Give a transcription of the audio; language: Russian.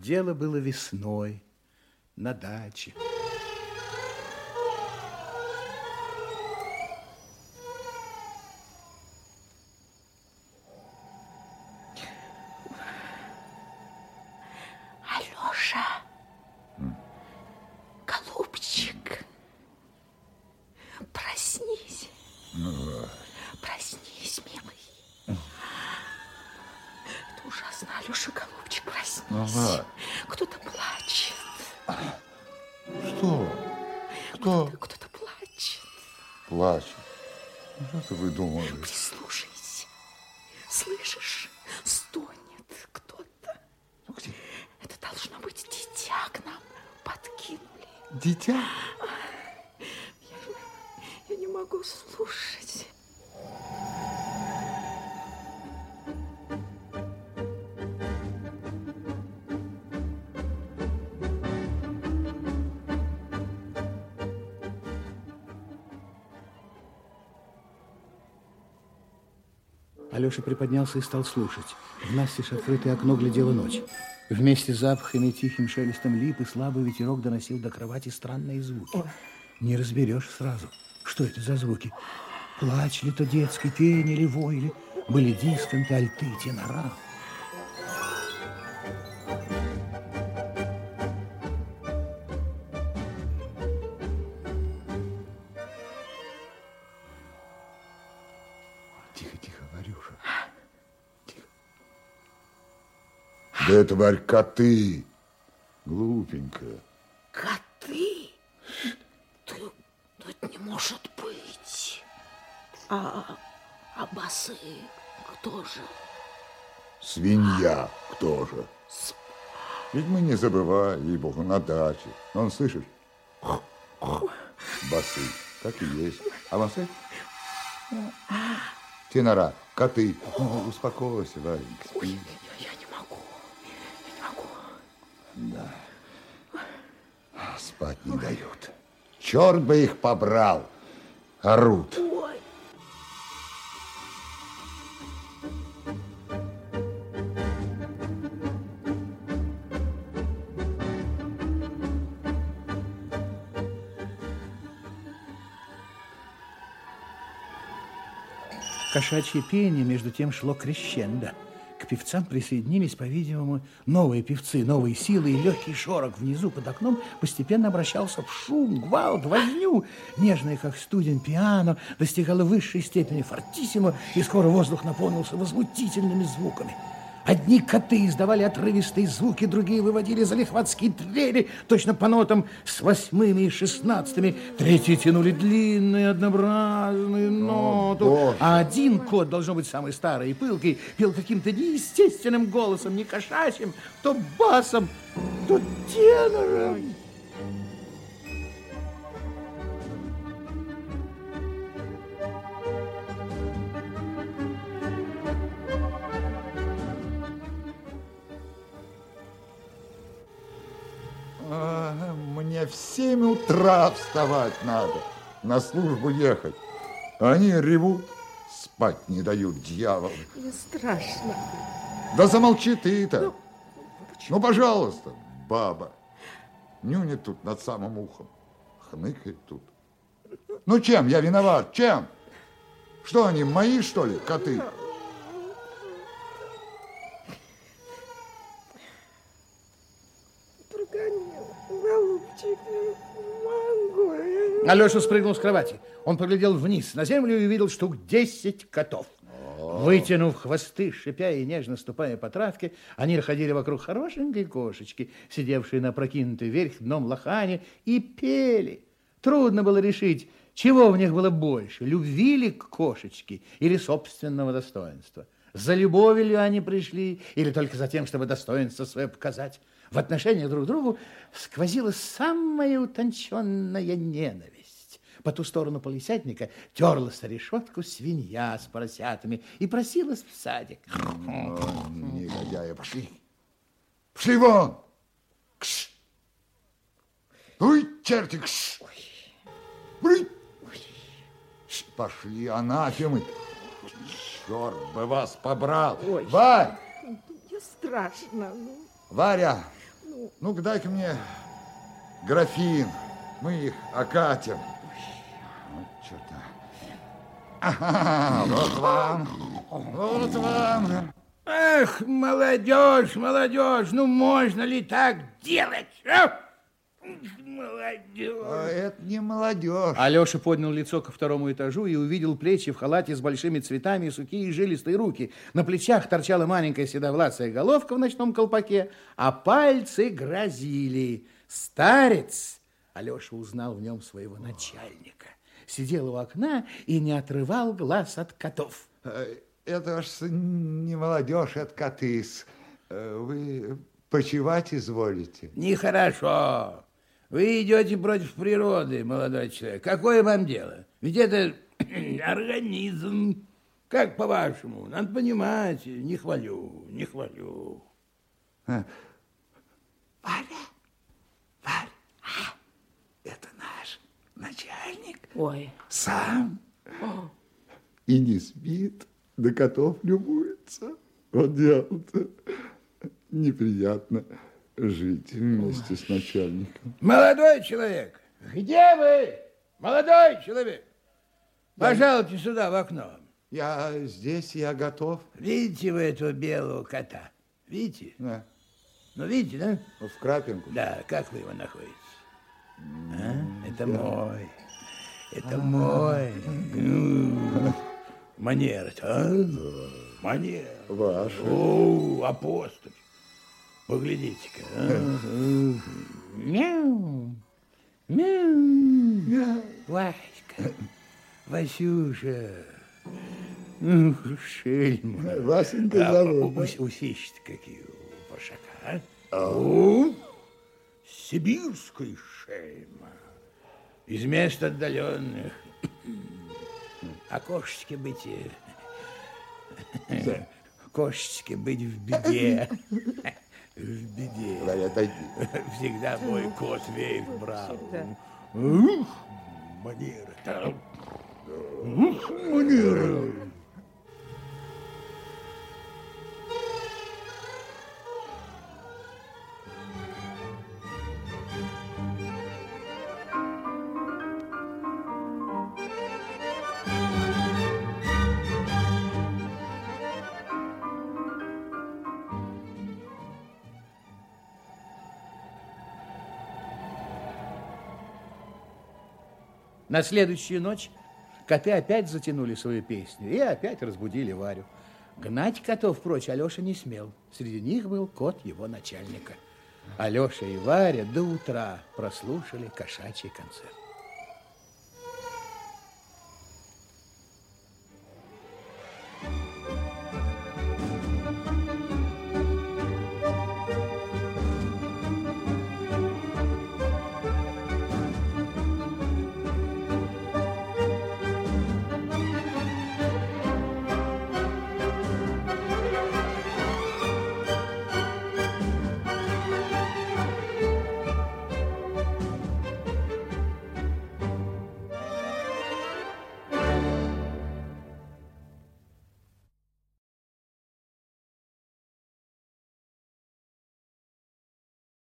Дело было весной на даче. Ага. Кто-то плачет. Что? Кто? Кто-то, кто плачет. Плачет? Ну, что ты выдумываешь? Прислушайся. Слышишь? Стонет кто-то. Ну где? Это должно быть дитя к нам подкинули. Дитя? Я, я не могу слушать. Алеша приподнялся и стал слушать. В настежь открытое окно глядела ночь. Вместе с запахами и тихим шелестом липы слабый ветерок доносил до кровати странные звуки. Не разберешь сразу, что это за звуки. Плач ли то детский, пение ли, вой ли. Были дистанты, альты, тенора. Да тварь коты. Глупенькая. Коты? Ты, это не может быть. А, а басы кто же? Свинья кто же? С... Ведь мы не забывай, ей-богу, на даче. Он, слышишь? Басы. Так и есть. А басы? Тенора, коты. О, успокойся, Варенька. Ой, я да. Спать не дают. Черт бы их побрал. Орут. Кошачье пение между тем шло крещендо. К певцам присоединились, по-видимому, новые певцы, новые силы, и легкий шорох внизу под окном постепенно обращался в шум, гвалт, возню. Нежное, как студень пиано, достигало высшей степени фортиссимо, и скоро воздух наполнился возмутительными звуками. Одни коты издавали отрывистые звуки, другие выводили залихватские трели, точно по нотам с восьмыми и шестнадцатыми. Третьи тянули длинные однообразные ноту. А один кот, должно быть самый старый и пылкий, пел каким-то неестественным голосом, не кошачьим, то басом, то тенором. В семь утра вставать надо, на службу ехать. Они ревут, спать не дают, дьяволы. Мне страшно. Да замолчи ты-то. Ну, ну, пожалуйста, баба. Нюнет тут над самым ухом. Хныкает тут. Ну, чем я виноват? Чем? Что они, мои, что ли, коты? Алеша спрыгнул с кровати. Он поглядел вниз на землю и увидел штук десять котов. Вытянув хвосты, шипя и нежно ступая по травке, они ходили вокруг хорошенькой кошечки, сидевшей на прокинутой вверх дном лохане, и пели. Трудно было решить, чего в них было больше, любви ли к кошечке или собственного достоинства. За любовью ли они пришли, или только за тем, чтобы достоинство свое показать. В отношении друг к другу сквозила самая утонченная ненависть. По ту сторону полисятника терлась решетку свинья с поросятами и просилась в садик. Негодяи, пошли. Пошли вон. Кш. Ой, черти, кш. Ой. Пошли, анафемы. Черт бы вас побрал. Ой. Варь! Мне страшно. Ну. Варя, Ну-ка, дай-ка мне графин. Мы их окатим. Ага, вот вам. Вот вам. Ах, молодежь, молодежь, ну можно ли так делать? А? Молодежь. А это не молодежь. Алеша поднял лицо ко второму этажу и увидел плечи в халате с большими цветами и сухие жилистые руки. На плечах торчала маленькая седовласая головка в ночном колпаке, а пальцы грозили. Старец! Алеша узнал в нем своего начальника. Сидел у окна и не отрывал глаз от котов. Э, Это ж не молодежь, это коты-с. Э, Вы почевать изволите? Нехорошо. Вы идете против природы, молодой человек. Какое вам дело? Ведь это организм. Как по-вашему? Надо понимать. Не хвалю, не хвалю. Варя, Варя, это наш начальник Ой, сам. И не спит, до котов любуется. Вот дело-то неприятно жить вместе с начальником. Молодой человек, где вы? Молодой человек, пожалуйте сюда в окно. Я здесь, я готов. Видите вы этого белого кота? Видите? Да, Ну, видите, да? в крапинку. Да, как вы его находите? А? Это мой. Это мой. Ну, Манера-то, а? Манера. Ваш. О, апостоль. Поглядите-ка. а. Мяу. Мяу. Васька. Васюша. Ух, шельма. Васенька А, зовут, да? ус- Усищи какие у Пашака. а? О, сибирской шельма. Из мест отдаленных. А кошечке быть... э, Кошечке быть в беде. В беде. Варя, отойди. Всегда мой кот веет брал. Манера. Ух, манера. На следующую ночь коты опять затянули свою песню и опять разбудили Варю. Гнать котов прочь Алеша не смел. Среди них был кот его начальника. Алеша и Варя до утра прослушали кошачий концерт.